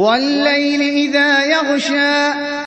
وَاللَّيْلِ إِذَا يَغْشَىٰ